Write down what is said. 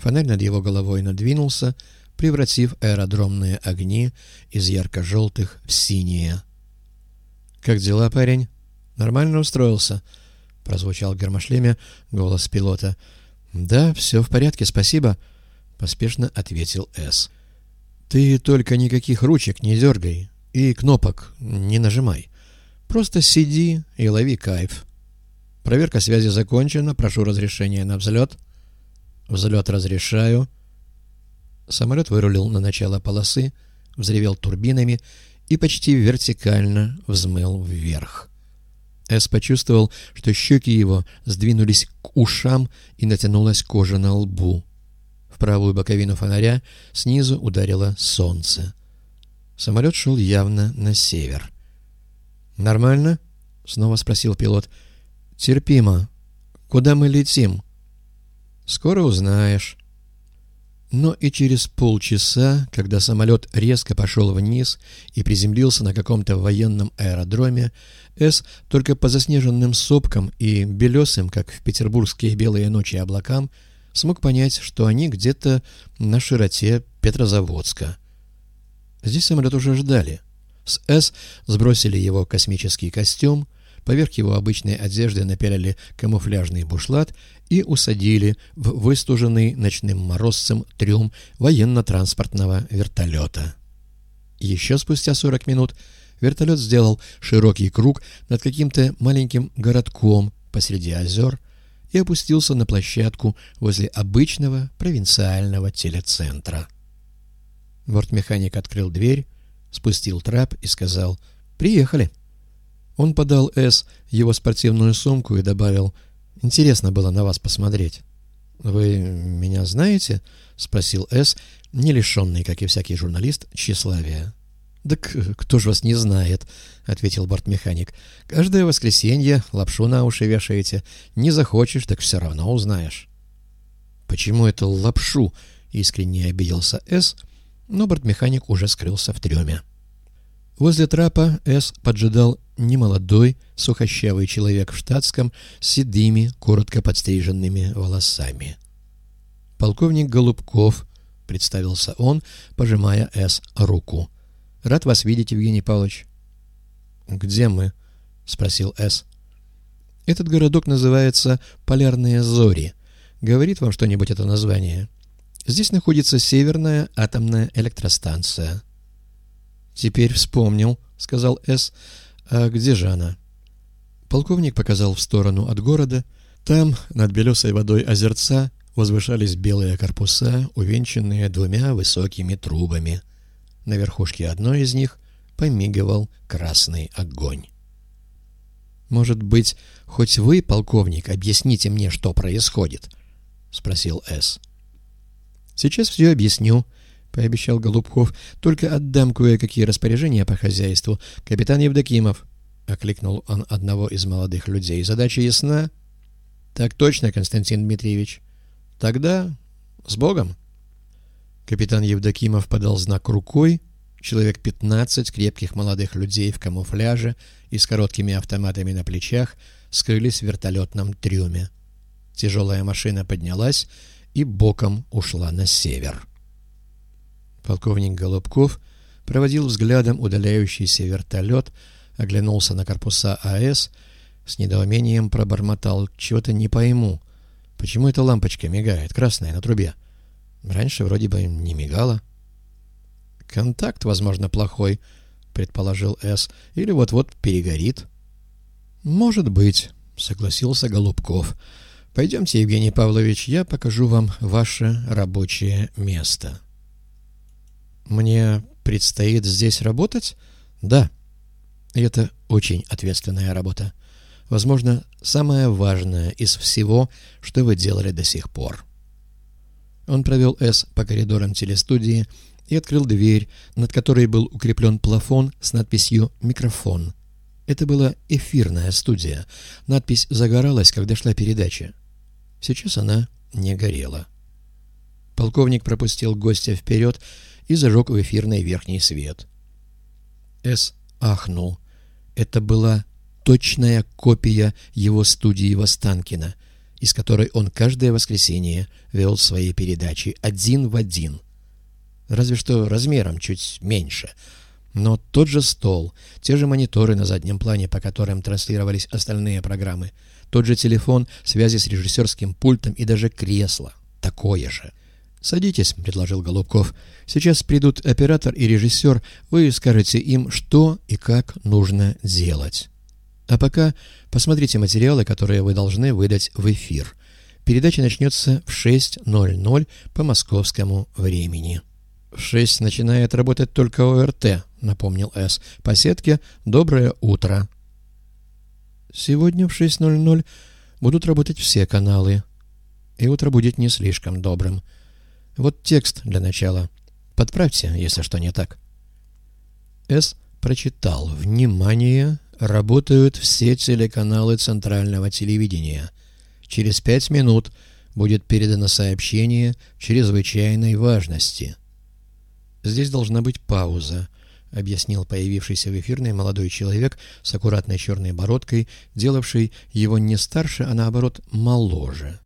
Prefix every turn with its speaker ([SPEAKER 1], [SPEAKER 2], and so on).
[SPEAKER 1] Фонарь над его головой надвинулся, превратив аэродромные огни из ярко-желтых в синие. «Как дела, парень? Нормально устроился?» — прозвучал в гермошлеме голос пилота. «Да, все в порядке, спасибо», — поспешно ответил С. «Ты только никаких ручек не дергай и кнопок не нажимай. Просто сиди и лови кайф. Проверка связи закончена, прошу разрешения на взлет». «Взлет разрешаю». Самолет вырулил на начало полосы, взревел турбинами и почти вертикально взмыл вверх. Эс почувствовал, что щеки его сдвинулись к ушам и натянулась кожа на лбу. В правую боковину фонаря снизу ударило солнце. Самолет шел явно на север. «Нормально?» — снова спросил пилот. «Терпимо. Куда мы летим?» «Скоро узнаешь». Но и через полчаса, когда самолет резко пошел вниз и приземлился на каком-то военном аэродроме, С только по заснеженным сопкам и белесым, как в петербургские белые ночи облакам, смог понять, что они где-то на широте Петрозаводска. Здесь самолет уже ждали. С С сбросили его космический костюм, Поверх его обычной одежды напялили камуфляжный бушлат и усадили в выстуженный ночным морозцем трюм военно-транспортного вертолета. Еще спустя 40 минут вертолет сделал широкий круг над каким-то маленьким городком посреди озер и опустился на площадку возле обычного провинциального телецентра. Бортмеханик открыл дверь, спустил трап и сказал «Приехали». Он подал С его спортивную сумку и добавил «Интересно было на вас посмотреть». «Вы меня знаете?» — спросил С, не лишенный, как и всякий журналист, тщеславия. «Так кто ж вас не знает?» — ответил бортмеханик. «Каждое воскресенье лапшу на уши вешаете. Не захочешь, так все равно узнаешь». «Почему это лапшу?» — искренне обиделся С, но бортмеханик уже скрылся в трюме. Возле трапа С поджидал немолодой, сухощавый человек в штатском с седыми, коротко подстриженными волосами. «Полковник Голубков», — представился он, пожимая С руку. «Рад вас видеть, Евгений Павлович». «Где мы?» — спросил С. «Этот городок называется Полярные Зори. Говорит вам что-нибудь это название? Здесь находится Северная атомная электростанция». «Теперь вспомнил», — сказал С. «А где же она?» Полковник показал в сторону от города. Там, над белесой водой озерца, возвышались белые корпуса, увенчанные двумя высокими трубами. На верхушке одной из них помигивал красный огонь. «Может быть, хоть вы, полковник, объясните мне, что происходит?» — спросил С. «Сейчас все объясню», — пообещал Голубков. — Только отдам кое-какие распоряжения по хозяйству. Капитан Евдокимов, — окликнул он одного из молодых людей. — Задача ясна? — Так точно, Константин Дмитриевич. — Тогда с Богом. Капитан Евдокимов подал знак рукой. Человек пятнадцать крепких молодых людей в камуфляже и с короткими автоматами на плечах скрылись в вертолетном трюме. Тяжелая машина поднялась и боком ушла на север. — Полковник Голубков проводил взглядом удаляющийся вертолет, оглянулся на корпуса АЭС, с недоумением пробормотал «Чего-то не пойму. Почему эта лампочка мигает, красная, на трубе? Раньше вроде бы не мигала». «Контакт, возможно, плохой», — предположил С. «Или вот-вот перегорит». «Может быть», — согласился Голубков. «Пойдемте, Евгений Павлович, я покажу вам ваше рабочее место». Мне предстоит здесь работать? Да. Это очень ответственная работа. Возможно, самая важная из всего, что вы делали до сих пор. Он провел С по коридорам телестудии и открыл дверь, над которой был укреплен плафон с надписью «Микрофон». Это была эфирная студия. Надпись загоралась, когда шла передача. Сейчас она не горела. Полковник пропустил гостя вперед и зажег в эфирный верхний свет. С. ахнул. Это была точная копия его студии Востанкина, из которой он каждое воскресенье вел свои передачи один в один. Разве что размером чуть меньше. Но тот же стол, те же мониторы на заднем плане, по которым транслировались остальные программы, тот же телефон, связи с режиссерским пультом и даже кресло такое же. «Садитесь», — предложил Голубков. «Сейчас придут оператор и режиссер, вы скажете им, что и как нужно делать». А пока посмотрите материалы, которые вы должны выдать в эфир. Передача начнется в 6.00 по московскому времени. В 6 начинает работать только ОРТ, напомнил С. По сетке «Доброе утро». Сегодня в 6.00 будут работать все каналы. И утро будет не слишком добрым. Вот текст для начала. Подправьте, если что не так. С прочитал. Внимание! работают все телеканалы центрального телевидения. Через пять минут будет передано сообщение чрезвычайной важности. Здесь должна быть пауза, объяснил появившийся в эфирной молодой человек с аккуратной черной бородкой, делавший его не старше, а наоборот моложе.